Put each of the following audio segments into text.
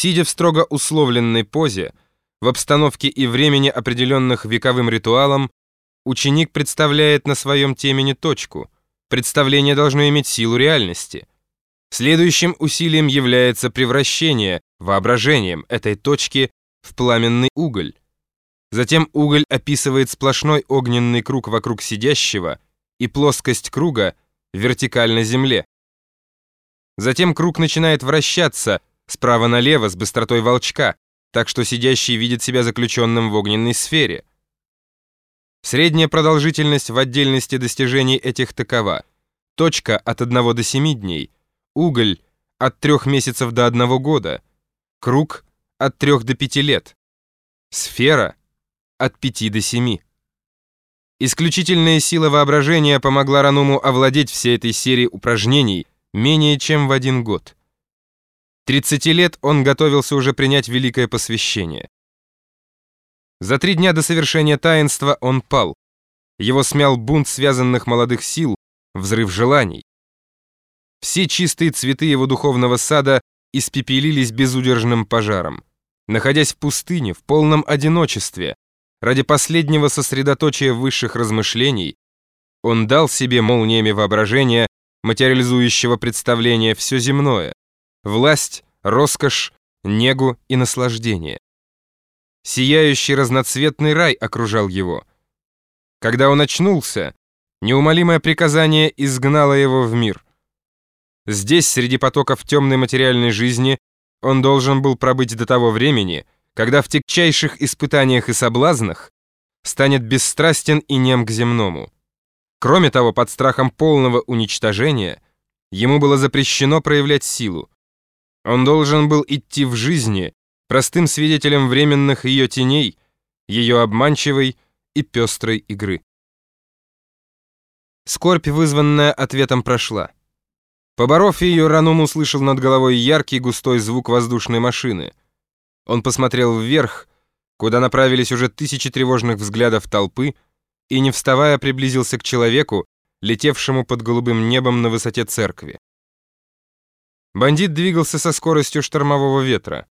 Сидя в строго условленной позе, в обстановке и времени, определенных вековым ритуалом, ученик представляет на своем темени точку. Представление должно иметь силу реальности. Следующим усилием является превращение воображением этой точки в пламенный уголь. Затем уголь описывает сплошной огненный круг вокруг сидящего и плоскость круга вертикально земле. Затем круг начинает вращаться справа налево с быстротой волчка, так что сидящий видит себя заключенным в огненной сфере. Средняя продолжительность в отдельности достижений этих такова. Точка от 1 до 7 дней, уголь от 3 месяцев до 1 года, круг от 3 до 5 лет, сфера от 5 до 7. Исключительная сила воображения помогла Рануму овладеть всей этой серией упражнений менее чем в один год. 30 лет он готовился уже принять великое посвящение. За три дня до совершения таинства он пал. Его смял бунт связанных молодых сил, взрыв желаний. Все чистые цветы его духовного сада испепелились безудержным пожаром. Находясь в пустыне, в полном одиночестве, ради последнего сосредоточия высших размышлений, он дал себе молниями воображения, материализующего представления, все земное, власть, роскошь, негу и наслаждение. Сияющий разноцветный рай окружал его. Когда он очнулся, неумолимое приказание изгнало его в мир. Здесь, среди потоков темной материальной жизни, он должен был пробыть до того времени, когда в тягчайших испытаниях и соблазнах станет бесстрастен и нем к земному. Кроме того, под страхом полного уничтожения ему было запрещено проявлять силу. Он должен был идти в жизни простым свидетелем временных ее теней, ее обманчивой и пестрой игры. Скорбь, вызванная ответом, прошла. Поборов ее, Ранум услышал над головой яркий густой звук воздушной машины. Он посмотрел вверх, куда направились уже тысячи тревожных взглядов толпы, и, не вставая, приблизился к человеку, летевшему под голубым небом на высоте церкви. Бандит двигался со скоростью штормового ветра.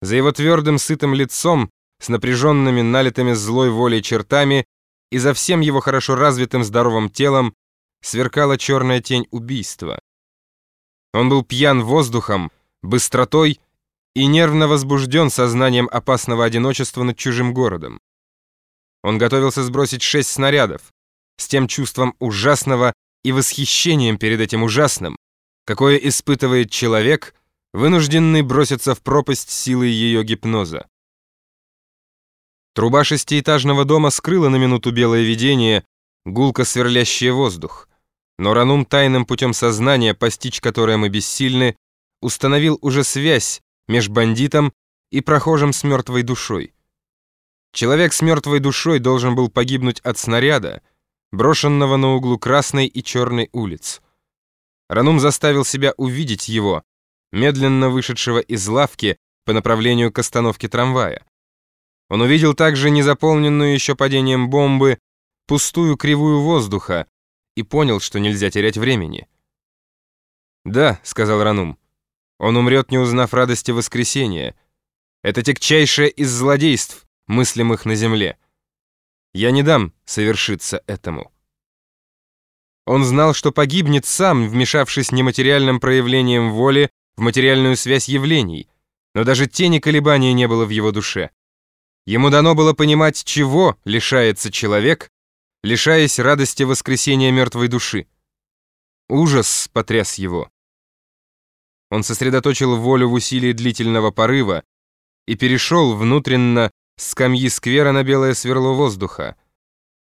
За его твердым, сытым лицом, с напряженными, налитыми злой волей чертами и за всем его хорошо развитым здоровым телом сверкала черная тень убийства. Он был пьян воздухом, быстротой и нервно возбужден сознанием опасного одиночества над чужим городом. Он готовился сбросить шесть снарядов с тем чувством ужасного и восхищением перед этим ужасным, какое испытывает человек, вынужденный броситься в пропасть силой ее гипноза. Труба шестиэтажного дома скрыла на минуту белое видение, гулко сверлящее воздух. Но Ранум тайным путем сознания, постичь которое мы бессильны, установил уже связь между бандитом и прохожим с мертвой душой. Человек с мертвой душой должен был погибнуть от снаряда, брошенного на углу Красной и Черной улиц. Ранум заставил себя увидеть его, медленно вышедшего из лавки по направлению к остановке трамвая. Он увидел также незаполненную еще падением бомбы пустую кривую воздуха и понял, что нельзя терять времени. «Да», — сказал Ранум, — «он умрет, не узнав радости воскресения. Это тягчайшее из злодейств, мыслимых на земле. Я не дам совершиться этому». Он знал, что погибнет сам, вмешавшись нематериальным проявлением воли в материальную связь явлений, но даже тени колебания не было в его душе. Ему дано было понимать, чего лишается человек, лишаясь радости воскресения мертвой души. Ужас потряс его. Он сосредоточил волю в усилии длительного порыва и перешел внутренно с скамьи сквера на белое сверло воздуха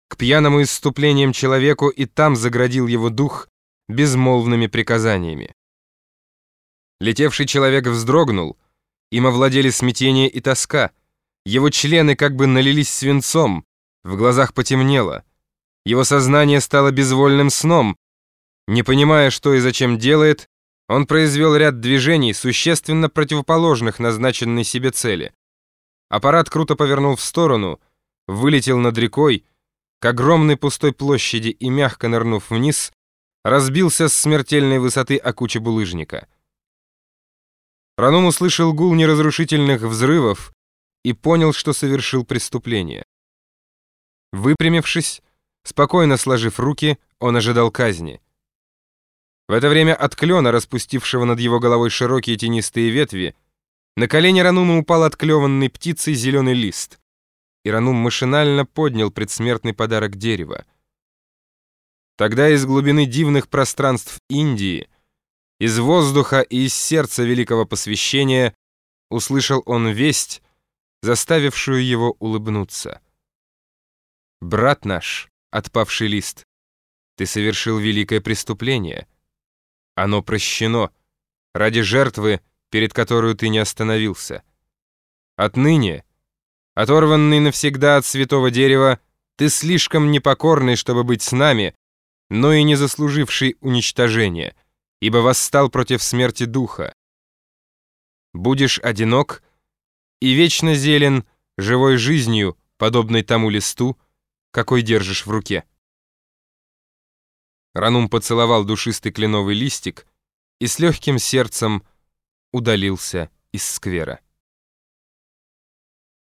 к пьяному исступлениям человеку и там заградил его дух безмолвными приказаниями. Летевший человек вздрогнул, им овладели смятение и тоска, его члены как бы налились свинцом, в глазах потемнело, его сознание стало безвольным сном, не понимая, что и зачем делает, он произвел ряд движений, существенно противоположных назначенной себе цели. Аппарат круто повернул в сторону, вылетел над рекой, к огромной пустой площади и, мягко нырнув вниз, разбился с смертельной высоты о куче булыжника. Ранум услышал гул неразрушительных взрывов и понял, что совершил преступление. Выпрямившись, спокойно сложив руки, он ожидал казни. В это время от клена, распустившего над его головой широкие тенистые ветви, на колени Ранума упал отклеванный птицей зеленый лист, и Ранум машинально поднял предсмертный подарок дерева. Тогда из глубины дивных пространств Индии, из воздуха и из сердца великого посвящения услышал он весть, заставившую его улыбнуться. «Брат наш, отпавший лист, ты совершил великое преступление. Оно прощено ради жертвы, перед которой ты не остановился. Отныне, оторванный навсегда от святого дерева, ты слишком непокорный, чтобы быть с нами, но и не заслуживший уничтожения, ибо восстал против смерти духа. Будешь одинок и вечно зелен живой жизнью, подобной тому листу, какой держишь в руке. Ранум поцеловал душистый кленовый листик и с легким сердцем удалился из сквера.